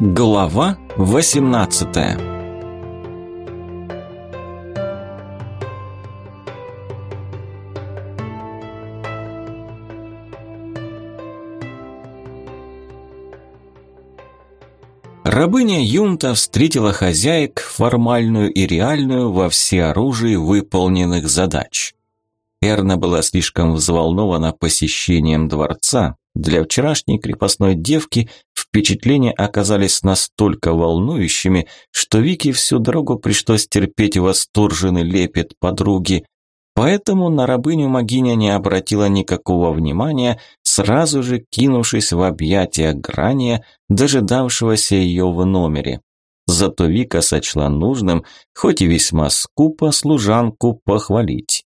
Глава 18 Рабыня Юнта встретила хозяек формальную и реальную во всеоружии выполненных задач. Эрна была слишком взволнована посещением дворца, для вчерашней крепостной девки впечатления оказались настолько волнующими, что Вике всю дорогу пришлось терпеть восторженный лепет подруги. Поэтому на рабыню Магиня не обратила никакого внимания, сразу же кинувшись в объятия Грания, дожидавшегося ее в номере. Зато Вика сочла нужным, хоть и весьма скупо, служанку похвалить.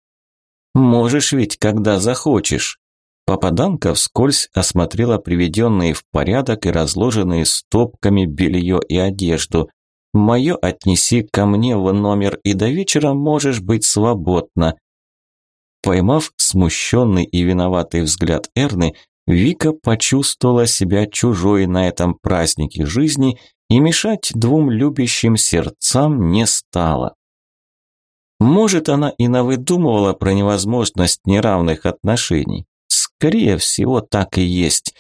«Можешь ведь, когда захочешь», Попаданка вскользь осмотрела приведенные в порядок и разложенные стопками белье и одежду. «Мое отнеси ко мне в номер, и до вечера можешь быть свободна». Поймав смущенный и виноватый взгляд Эрны, Вика почувствовала себя чужой на этом празднике жизни и мешать двум любящим сердцам не стала. Может, она и навыдумывала про невозможность неравных отношений. Скорее всего, так и есть.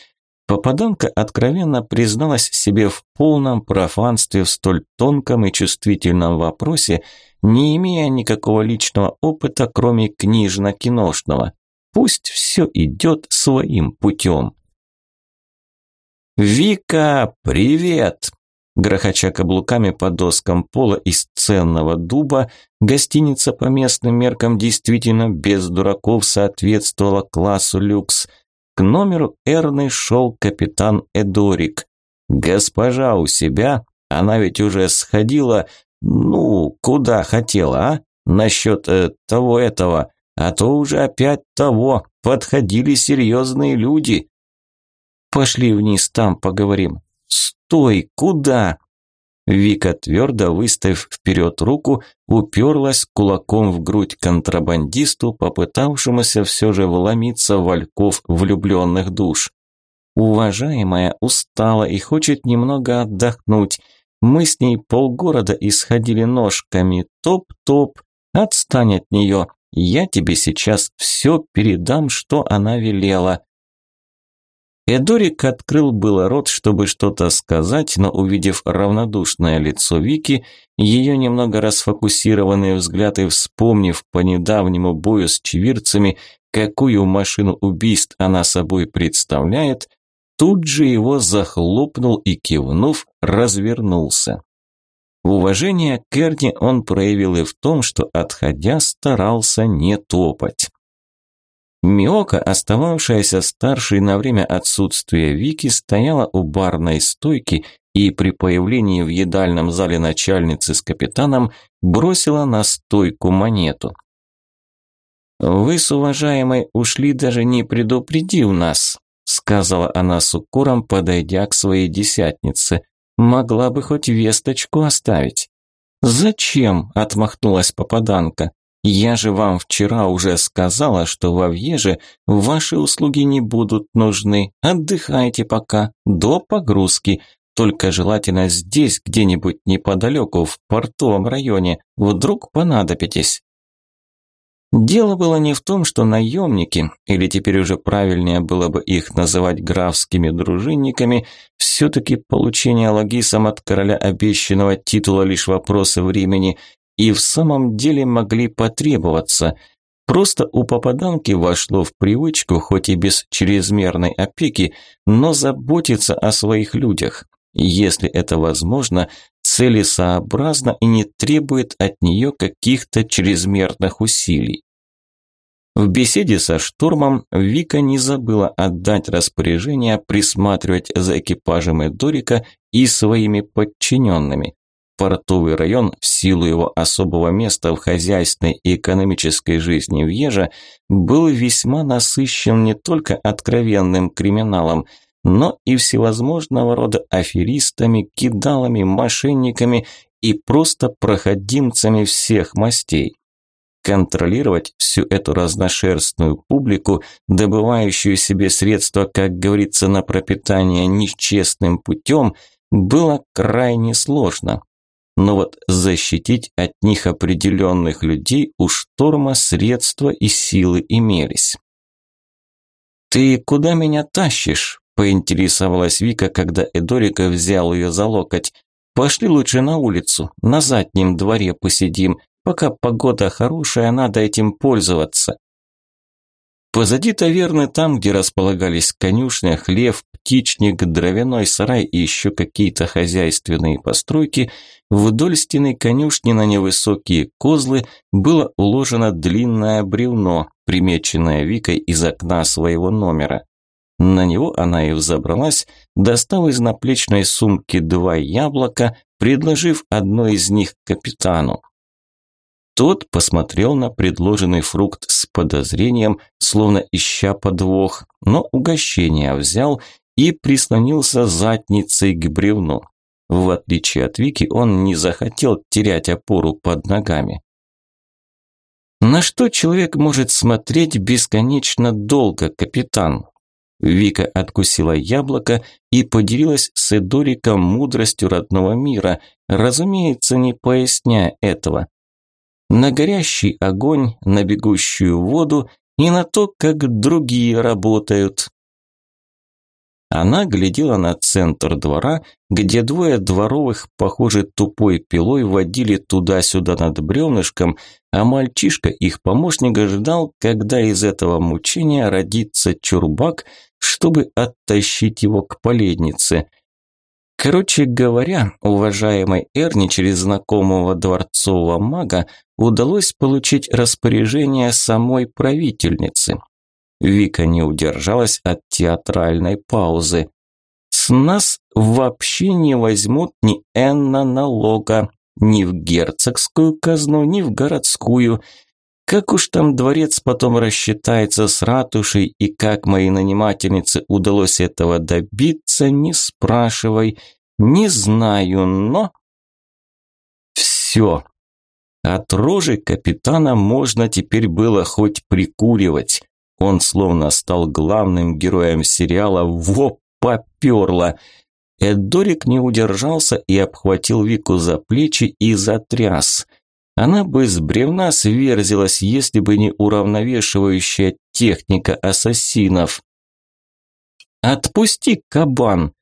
Попаданка откровенно призналась себе в полном профанстве в столь тонком и чувствительном вопросе, не имея никакого личного опыта, кроме книжно-киношного. Пусть все идет своим путем. «Вика, привет!» Грохоча каблуками по доскам пола из ценного дуба, гостиница по местным меркам действительно без дураков соответствовала классу люкс. К номеру Эрны шел капитан Эдорик. «Госпожа у себя? Она ведь уже сходила, ну, куда хотела, а? Насчет э, того этого, а то уже опять того, подходили серьезные люди». «Пошли вниз, там поговорим», «Стой! Куда?» Вика, твердо выставив вперед руку, уперлась кулаком в грудь контрабандисту, попытавшемуся все же вломиться в ольков влюбленных душ. «Уважаемая устала и хочет немного отдохнуть. Мы с ней полгорода исходили ножками. Топ-топ. Отстань от нее. Я тебе сейчас все передам, что она велела. Эдорик открыл было рот, чтобы что-то сказать, но увидев равнодушное лицо Вики, ее немного расфокусированный взгляд и вспомнив по недавнему бою с чевирцами, какую машину убийств она собой представляет, тут же его захлопнул и, кивнув, развернулся. Уважение к Эрне он проявил и в том, что, отходя, старался не топать. Миока, остававшаяся старшей на время отсутствия Вики, стояла у барной стойки и при появлении в едальном зале начальницы с капитаном бросила на стойку монету. «Вы с уважаемой ушли, даже не предупредив нас», сказала она с укором, подойдя к своей десятнице. «Могла бы хоть весточку оставить». «Зачем?» – отмахнулась попаданка. Я же вам вчера уже сказала, что во Вьеже ваши услуги не будут нужны. Отдыхайте пока, до погрузки. Только желательно здесь, где-нибудь неподалеку, в портовом районе. Вдруг понадобитесь. Дело было не в том, что наемники, или теперь уже правильнее было бы их называть графскими дружинниками, все-таки получение логисом от короля обещанного титула лишь вопрос времени, и в самом деле могли потребоваться. Просто у попаданки вошло в привычку, хоть и без чрезмерной опеки, но заботиться о своих людях. Если это возможно, целесообразно и не требует от нее каких-то чрезмерных усилий. В беседе со штурмом Вика не забыла отдать распоряжение присматривать за экипажем Эдорика и своими подчиненными. Портовый район, в силу его особого места в хозяйственной и экономической жизни Вьежа, был весьма насыщен не только откровенным криминалом, но и всевозможного рода аферистами, кидалами, мошенниками и просто проходимцами всех мастей. Контролировать всю эту разношерстную публику, добывающую себе средства, как говорится, на пропитание нечестным путем – было крайне сложно. Но вот защитить от них определенных людей у шторма средства и силы имелись. «Ты куда меня тащишь?» – поинтересовалась Вика, когда Эдорика взял ее за локоть. «Пошли лучше на улицу, на заднем дворе посидим. Пока погода хорошая, надо этим пользоваться». Позади таверны, там, где располагались конюшня, хлев, птичник, дровяной сарай и еще какие-то хозяйственные постройки, вдоль стены конюшни на невысокие козлы было уложено длинное бревно, примеченное Викой из окна своего номера. На него она и взобралась, достав из наплечной сумки два яблока, предложив одно из них капитану. Тот посмотрел на предложенный фрукт подозрением, словно ища подвох, но угощение взял и прислонился задницей к бревну. В отличие от Вики, он не захотел терять опору под ногами. На что человек может смотреть бесконечно долго, капитан? Вика откусила яблоко и поделилась с Эдориком мудростью родного мира, разумеется, не поясняя этого на горящий огонь, на бегущую воду и на то, как другие работают. Она глядела на центр двора, где двое дворовых, похоже, тупой пилой водили туда-сюда над бревнышком, а мальчишка, их помощник, ждал, когда из этого мучения родится чурбак, чтобы оттащить его к поледнице. Короче говоря, уважаемой Эрни через знакомого дворцового мага удалось получить распоряжение самой правительницы. Вика не удержалась от театральной паузы. С нас вообще не возьмут ни энна налога, ни в герцогскую казну, ни в городскую. Как уж там дворец потом рассчитается с ратушей и как моей нанимательнице удалось этого добиться, не спрашивай. Не знаю, но... Все. От рожи капитана можно теперь было хоть прикуривать. Он словно стал главным героем сериала «Во, поперло!». Эдорик не удержался и обхватил Вику за плечи и затряс – она бы с бревна сверзилась, если бы не уравновешивающая техника ассасинов. «Отпусти, кабан!»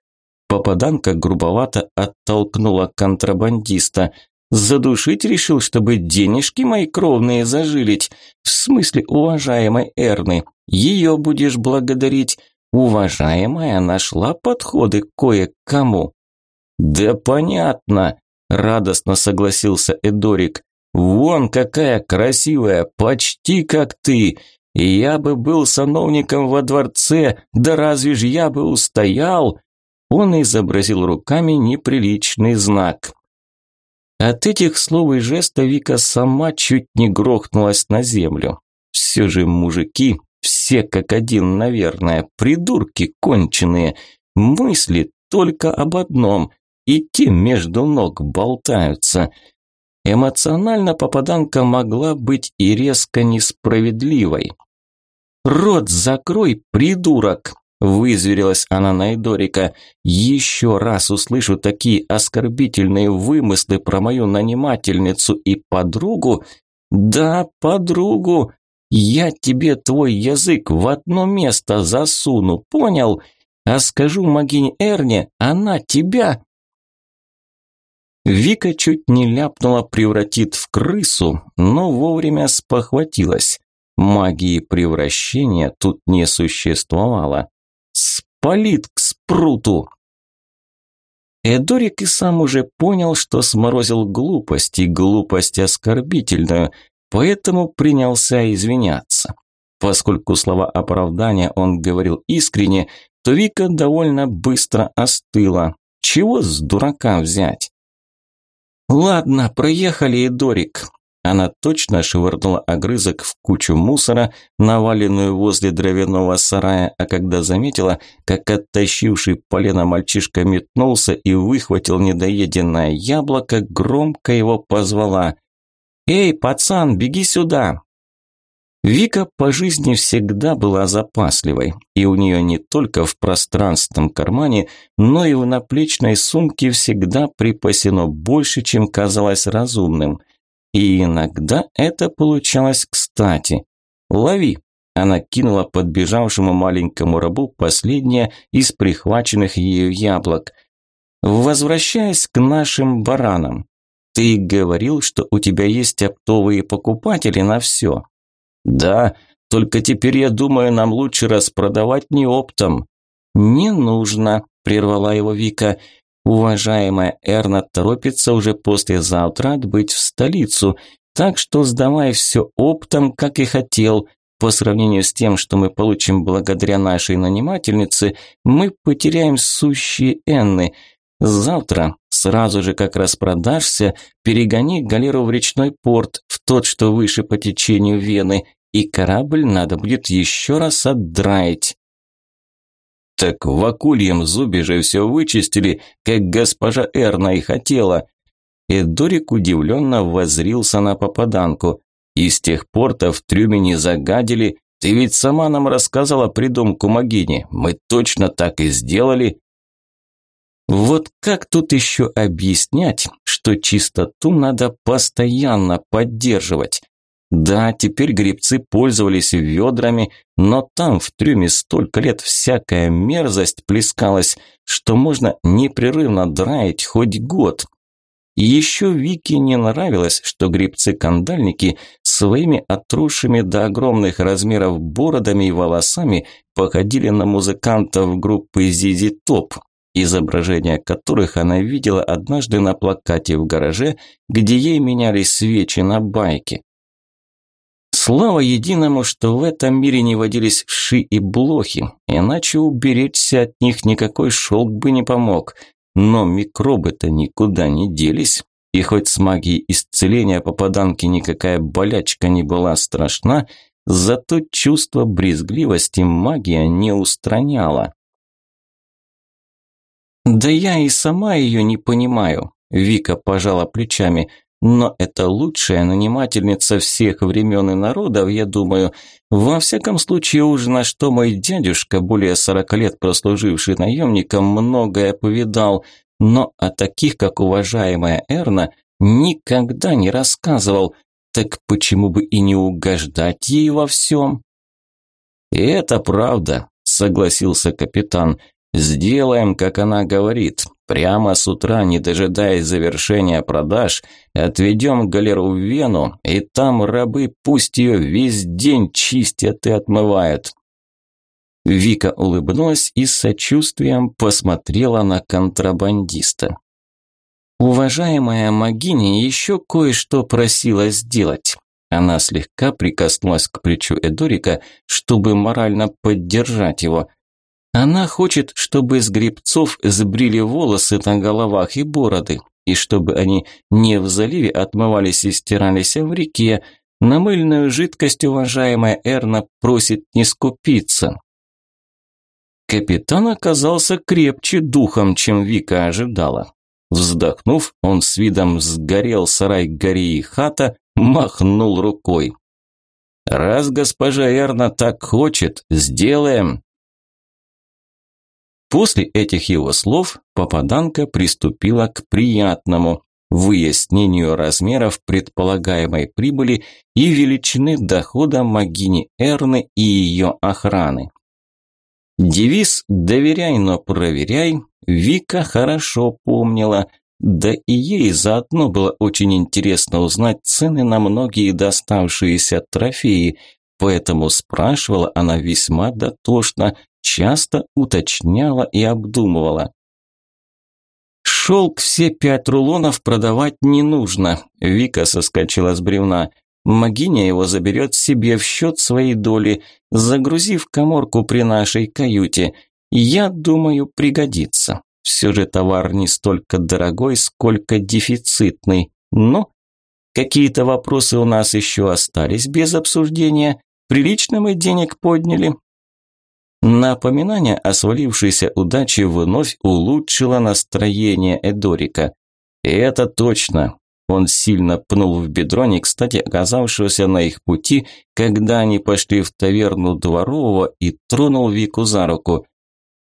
Попаданка грубовато оттолкнула контрабандиста. «Задушить решил, чтобы денежки мои кровные зажилить. В смысле, уважаемой Эрны, ее будешь благодарить. Уважаемая нашла подходы кое-кому». «Да понятно», – радостно согласился Эдорик. Вон какая красивая, почти как ты. Я бы был сановником во дворце, да разве ж я бы устоял?» Он изобразил руками неприличный знак. От этих слов и жеста Вика сама чуть не грохнулась на землю. Все же мужики, все как один, наверное, придурки конченые, мысли только об одном, и те между ног болтаются – Эмоционально попаданка могла быть и резко несправедливой. «Рот закрой, придурок!» – вызверилась она на Эдорика. «Еще раз услышу такие оскорбительные вымыслы про мою нанимательницу и подругу. Да, подругу. Я тебе твой язык в одно место засуну, понял? А скажу Магине Эрне, она тебя Вика чуть не ляпнула превратит в крысу, но вовремя спохватилась. Магии превращения тут не существовало. Спалит к спруту! Эдорик и сам уже понял, что сморозил глупость, и глупость оскорбительную, поэтому принялся извиняться. Поскольку слова оправдания он говорил искренне, то Вика довольно быстро остыла. Чего с дурака взять? «Ладно, проехали, Эдорик». Она точно швырнула огрызок в кучу мусора, наваленную возле дровяного сарая, а когда заметила, как оттащивший полено мальчишка метнулся и выхватил недоеденное яблоко, громко его позвала. «Эй, пацан, беги сюда!» Вика по жизни всегда была запасливой, и у нее не только в пространственном кармане, но и в наплечной сумке всегда припасено больше, чем казалось разумным. И иногда это получалось кстати. «Лови!» Она кинула подбежавшему маленькому рабу последнее из прихваченных ею яблок. «Возвращаясь к нашим баранам, ты говорил, что у тебя есть оптовые покупатели на все. Да, только теперь я думаю, нам лучше распродавать не оптом. Не нужно, прервала его Вика. Уважаемая Эрна торопится уже послезавтра отбыть в столицу, так что сдавай все оптом, как и хотел. По сравнению с тем, что мы получим благодаря нашей нанимательнице, мы потеряем сущие энны. Завтра, сразу же как распродашься, перегони галеру в речной порт, в тот, что выше по течению Вены, и корабль надо будет еще раз отдраить. Так в акульем зубе же все вычистили, как госпожа Эрна и хотела. Эдорик удивленно возрился на попаданку. И с тех пор-то в трюме не загадили. Ты ведь сама нам рассказала придумку Магини. Мы точно так и сделали. Вот как тут еще объяснять, что чистоту надо постоянно поддерживать? Да, теперь грибцы пользовались ведрами, но там в трюме столько лет всякая мерзость плескалась, что можно непрерывно драить хоть год. И еще Вике не нравилось, что грибцы-кандальники своими отросшими до огромных размеров бородами и волосами походили на музыкантов группы Зизи Топ, изображения которых она видела однажды на плакате в гараже, где ей меняли свечи на байке. Слава единому, что в этом мире не водились вши и блохи, иначе уберечься от них никакой шелк бы не помог. Но микробы-то никуда не делись, и хоть с магией исцеления попаданки никакая болячка не была страшна, зато чувство брезгливости магия не устраняла. «Да я и сама ее не понимаю», – Вика пожала плечами – но это лучшая нанимательница всех времен и народов, я думаю. Во всяком случае, уж на что мой дядюшка, более сорока лет прослуживший наемником, многое повидал, но о таких, как уважаемая Эрна, никогда не рассказывал. Так почему бы и не угождать ей во всем? «И это правда», – согласился капитан. «Сделаем, как она говорит. Прямо с утра, не дожидаясь завершения продаж, отведем галеру в Вену, и там рабы пусть ее весь день чистят и отмывают. Вика улыбнулась и с сочувствием посмотрела на контрабандиста. Уважаемая Магини еще кое-что просила сделать. Она слегка прикоснулась к плечу Эдорика, чтобы морально поддержать его. Она хочет, чтобы с грибцов сбрили волосы на головах и бороды, и чтобы они не в заливе отмывались и стирались, а в реке. На мыльную жидкость уважаемая Эрна просит не скупиться. Капитан оказался крепче духом, чем Вика ожидала. Вздохнув, он с видом сгорел сарай гори и хата, махнул рукой. «Раз госпожа Эрна так хочет, сделаем!» После этих его слов попаданка приступила к приятному выяснению размеров предполагаемой прибыли и величины дохода Магини Эрны и ее охраны. Девиз «Доверяй, но проверяй» Вика хорошо помнила, да и ей заодно было очень интересно узнать цены на многие доставшиеся трофеи, поэтому спрашивала она весьма дотошно, часто уточняла и обдумывала. «Шелк все пять рулонов продавать не нужно», – Вика соскочила с бревна. «Магиня его заберет себе в счет своей доли, загрузив коморку при нашей каюте. Я думаю, пригодится. Все же товар не столько дорогой, сколько дефицитный. Но какие-то вопросы у нас еще остались без обсуждения. Прилично мы денег подняли, Напоминание о свалившейся удаче вновь улучшило настроение Эдорика. Это точно. Он сильно пнул в бедро, не кстати оказавшегося на их пути, когда они пошли в таверну Дворового и тронул Вику за руку.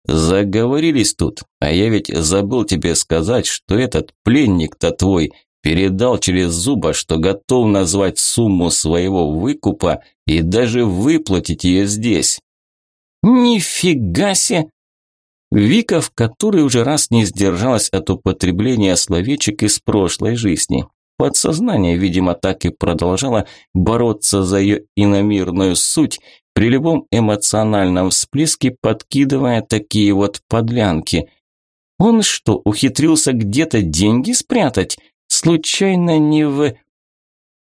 «Заговорились тут, а я ведь забыл тебе сказать, что этот пленник-то твой передал через зуба, что готов назвать сумму своего выкупа и даже выплатить ее здесь». «Нифига себе!» Вика в которой уже раз не сдержалась от употребления словечек из прошлой жизни. Подсознание, видимо, так и продолжало бороться за ее иномирную суть, при любом эмоциональном всплеске подкидывая такие вот подлянки. Он что, ухитрился где-то деньги спрятать? Случайно не в...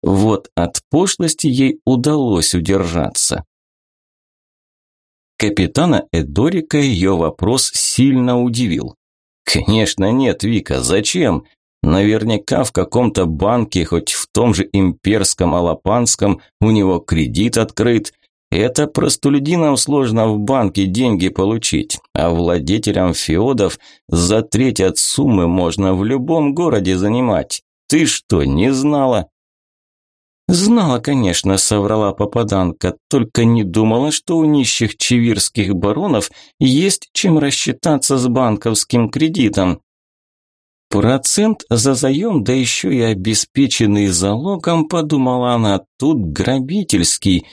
Вот от пошлости ей удалось удержаться. Капитана Эдорика ее вопрос сильно удивил. «Конечно нет, Вика, зачем? Наверняка в каком-то банке, хоть в том же имперском Алапанском, у него кредит открыт. Это простолюдинам сложно в банке деньги получить, а владетелям феодов за треть от суммы можно в любом городе занимать. Ты что, не знала?» «Знала, конечно», – соврала попаданка, только не думала, что у нищих чевирских баронов есть чем рассчитаться с банковским кредитом. Процент за заем, да еще и обеспеченный залогом, подумала она, тут грабительский.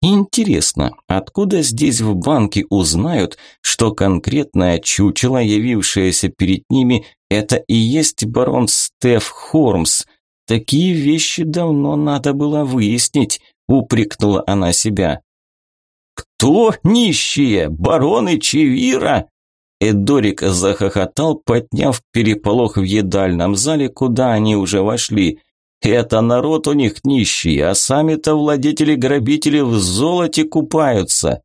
Интересно, откуда здесь в банке узнают, что конкретное чучело, явившееся перед ними, это и есть барон Стеф Хормс – Такие вещи давно надо было выяснить, упрекнула она себя. Кто нищие? Бароны Чевира? Эдорик захохотал, подняв переполох в едальном зале, куда они уже вошли. Это народ у них нищий, а сами-то владетели-грабители в золоте купаются.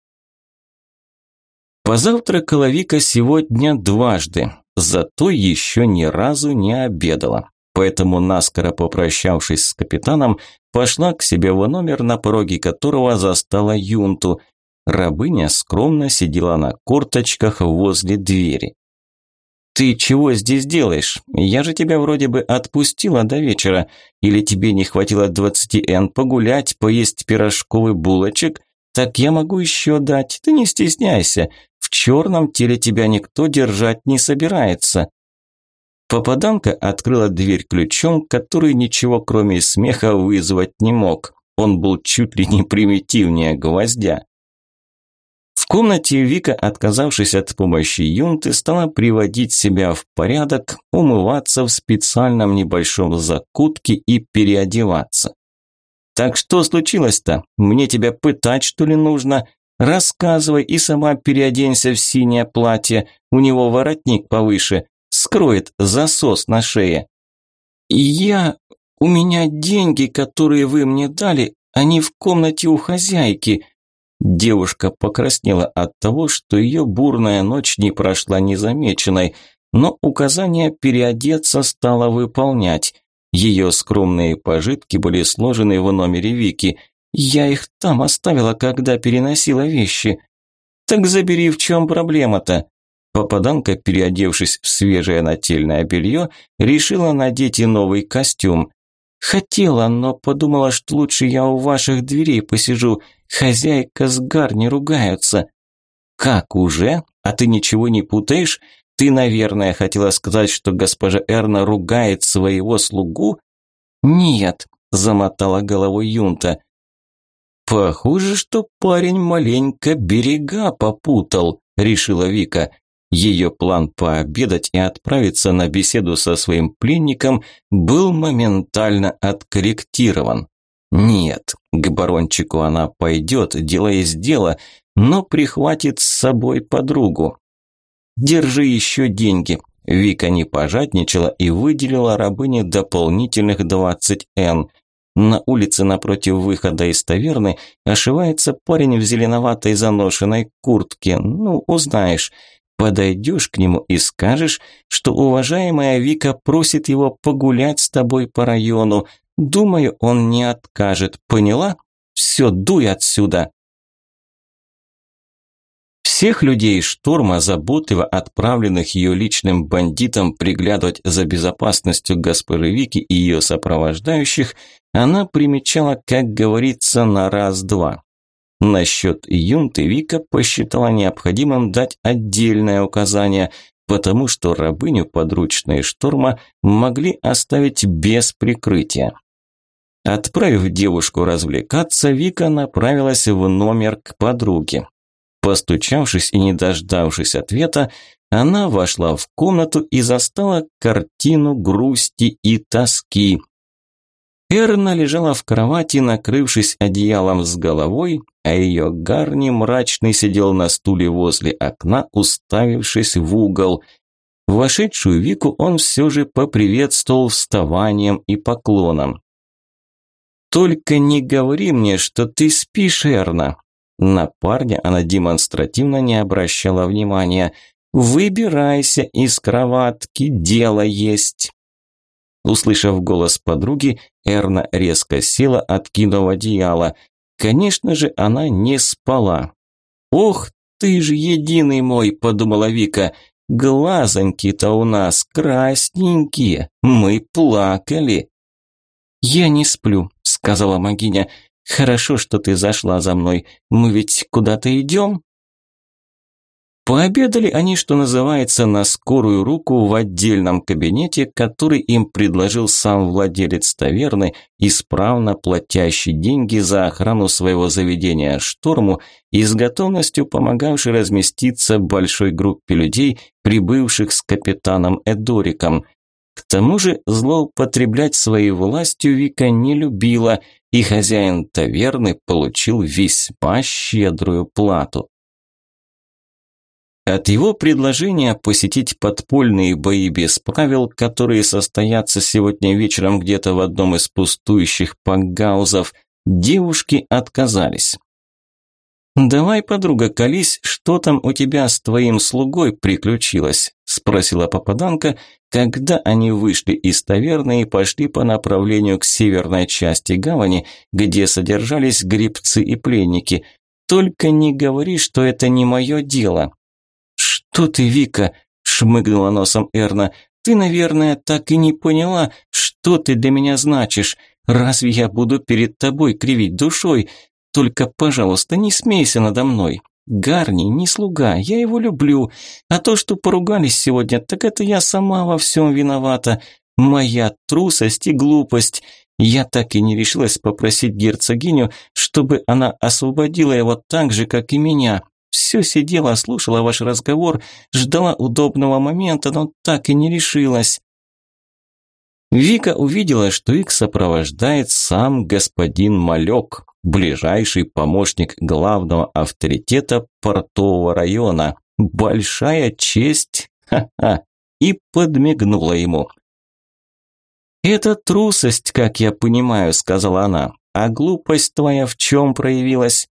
Позавтракала Вика сегодня дважды, зато еще ни разу не обедала поэтому, наскоро попрощавшись с капитаном, пошла к себе в номер, на пороге которого застала юнту. Рабыня скромно сидела на корточках возле двери. «Ты чего здесь делаешь? Я же тебя вроде бы отпустила до вечера. Или тебе не хватило двадцати эн погулять, поесть пирожковый булочек? Так я могу еще дать, ты не стесняйся. В черном теле тебя никто держать не собирается». Попаданка открыла дверь ключом, который ничего кроме смеха вызвать не мог. Он был чуть ли не примитивнее гвоздя. В комнате Вика, отказавшись от помощи юнты, стала приводить себя в порядок, умываться в специальном небольшом закутке и переодеваться. «Так что случилось-то? Мне тебя пытать, что ли, нужно? Рассказывай и сама переоденься в синее платье, у него воротник повыше скроет засос на шее. Я... У меня деньги, которые вы мне дали, они в комнате у хозяйки. Девушка покраснела от того, что ее бурная ночь не прошла незамеченной, но указание переодеться стала выполнять. Ее скромные пожитки были сложены в номере Вики. Я их там оставила, когда переносила вещи. Так забери, в чем проблема-то? Попаданка, переодевшись в свежее нательное белье, решила надеть и новый костюм. Хотела, но подумала, что лучше я у ваших дверей посижу. Хозяйка с Гарни ругаются. Как уже? А ты ничего не путаешь? Ты, наверное, хотела сказать, что госпожа Эрна ругает своего слугу? Нет, замотала головой Юнта. Похоже, что парень маленько берега попутал, решила Вика. Ее план пообедать и отправиться на беседу со своим пленником был моментально откорректирован. Нет, к барончику она пойдет, дело есть дело, но прихватит с собой подругу. Держи еще деньги. Вика не пожадничала и выделила рабыне дополнительных 20 н. На улице напротив выхода из таверны ошивается парень в зеленоватой заношенной куртке. Ну, узнаешь. Подойдешь к нему и скажешь, что уважаемая Вика просит его погулять с тобой по району. Думаю, он не откажет. Поняла? Все, дуй отсюда. Всех людей шторма, заботливо отправленных ее личным бандитам приглядывать за безопасностью госпожи Вики и ее сопровождающих, она примечала, как говорится, на раз-два. Насчет юнты Вика посчитала необходимым дать отдельное указание, потому что рабыню подручные шторма могли оставить без прикрытия. Отправив девушку развлекаться, Вика направилась в номер к подруге. Постучавшись и не дождавшись ответа, она вошла в комнату и застала картину грусти и тоски. Эрна лежала в кровати, накрывшись одеялом с головой, а ее Гарни мрачный сидел на стуле возле окна, уставившись в угол. Вошедшую Вику он все же поприветствовал вставанием и поклоном. «Только не говори мне, что ты спишь, Эрна», на парня она демонстративно не обращала внимания. «Выбирайся из кроватки, дело есть!» Услышав голос подруги, Эрна резко села, откинув одеяло. Конечно же, она не спала. «Ох ты ж единый мой!» – подумала Вика. «Глазоньки-то у нас красненькие, мы плакали!» «Я не сплю», – сказала Магиня. Хорошо, что ты зашла за мной. Мы ведь куда-то идем?» Пообедали они, что называется, на скорую руку в отдельном кабинете, который им предложил сам владелец таверны, исправно платящий деньги за охрану своего заведения «Шторму» и с готовностью помогавший разместиться большой группе людей, прибывших с капитаном Эдориком. К тому же злоупотреблять своей властью Вика не любила – и хозяин таверны получил весьма щедрую плату. От его предложения посетить подпольные бои без правил, которые состоятся сегодня вечером где-то в одном из пустующих пангаузов, девушки отказались. «Давай, подруга, колись, что там у тебя с твоим слугой приключилось?» – спросила попаданка, когда они вышли из таверны и пошли по направлению к северной части гавани, где содержались грибцы и пленники. «Только не говори, что это не мое дело». «Что ты, Вика?» – шмыгнула носом Эрна. «Ты, наверное, так и не поняла, что ты для меня значишь. Разве я буду перед тобой кривить душой? Только, пожалуйста, не смейся надо мной. Гарни не слуга, я его люблю. А то, что поругались сегодня, так это я сама во всем виновата. Моя трусость и глупость. Я так и не решилась попросить герцогиню, чтобы она освободила его так же, как и меня. Все сидела, слушала ваш разговор, ждала удобного момента, но так и не решилась. Вика увидела, что их сопровождает сам господин Малек, ближайший помощник главного авторитета портового района. Большая честь, ха-ха, и подмигнула ему. «Это трусость, как я понимаю», – сказала она. «А глупость твоя в чем проявилась?»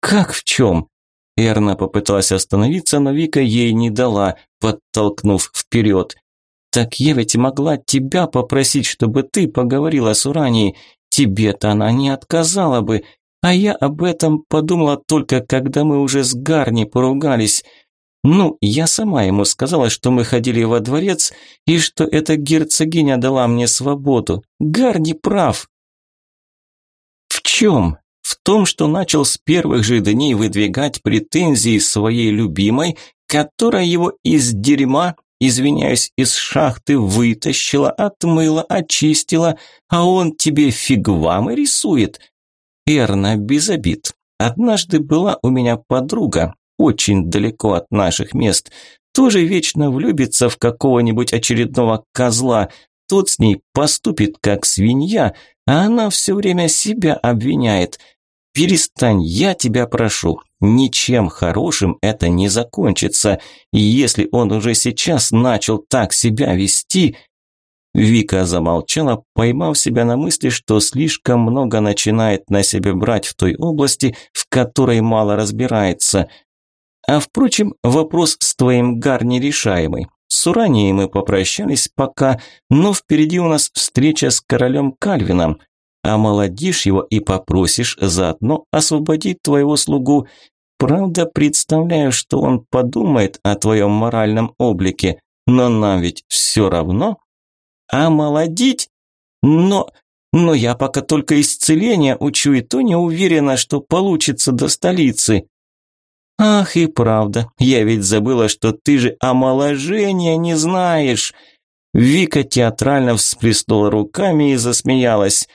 «Как в чем?» Эрна попыталась остановиться, но Вика ей не дала, подтолкнув вперед. «Так я ведь могла тебя попросить, чтобы ты поговорила с Уранией. Тебе-то она не отказала бы, а я об этом подумала только, когда мы уже с Гарни поругались. Ну, я сама ему сказала, что мы ходили во дворец и что эта герцогиня дала мне свободу. Гарни прав. В чем? В том, что начал с первых же дней выдвигать претензии своей любимой, которая его из дерьма извиняюсь, из шахты вытащила, отмыла, очистила, а он тебе фигвамы рисует. Эрна, без обид. Однажды была у меня подруга, очень далеко от наших мест, тоже вечно влюбится в какого-нибудь очередного козла, тот с ней поступит как свинья, а она все время себя обвиняет. Перестань, я тебя прошу. Ничем хорошим это не закончится. И если он уже сейчас начал так себя вести... Вика замолчала, поймав себя на мысли, что слишком много начинает на себе брать в той области, в которой мало разбирается. А впрочем, вопрос с твоим Гар нерешаемый. С Уранией мы попрощались пока, но впереди у нас встреча с королем Кальвином. Омолодишь его и попросишь заодно освободить твоего слугу. правда представляю, что он подумает о твоем моральном облике, но нам ведь все равно. А молодить? Но... Но я пока только исцеление учу, и то не уверена, что получится до столицы. Ах и правда, я ведь забыла, что ты же омоложения не знаешь. Вика театрально всплеснула руками и засмеялась.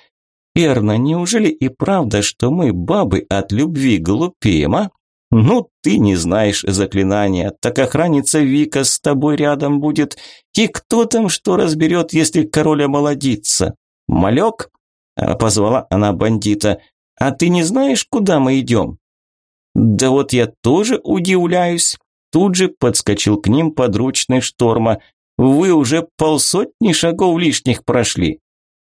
«Эрна, неужели и правда, что мы, бабы, от любви глупеем, а? Ну, ты не знаешь заклинания, так охранница Вика с тобой рядом будет. И кто там что разберет, если король омолодится? Малек?» а, Позвала она бандита. «А ты не знаешь, куда мы идем?» «Да вот я тоже удивляюсь». Тут же подскочил к ним подручный шторма. «Вы уже полсотни шагов лишних прошли».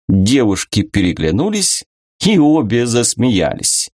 Девушки переглянулись и обе засмеялись.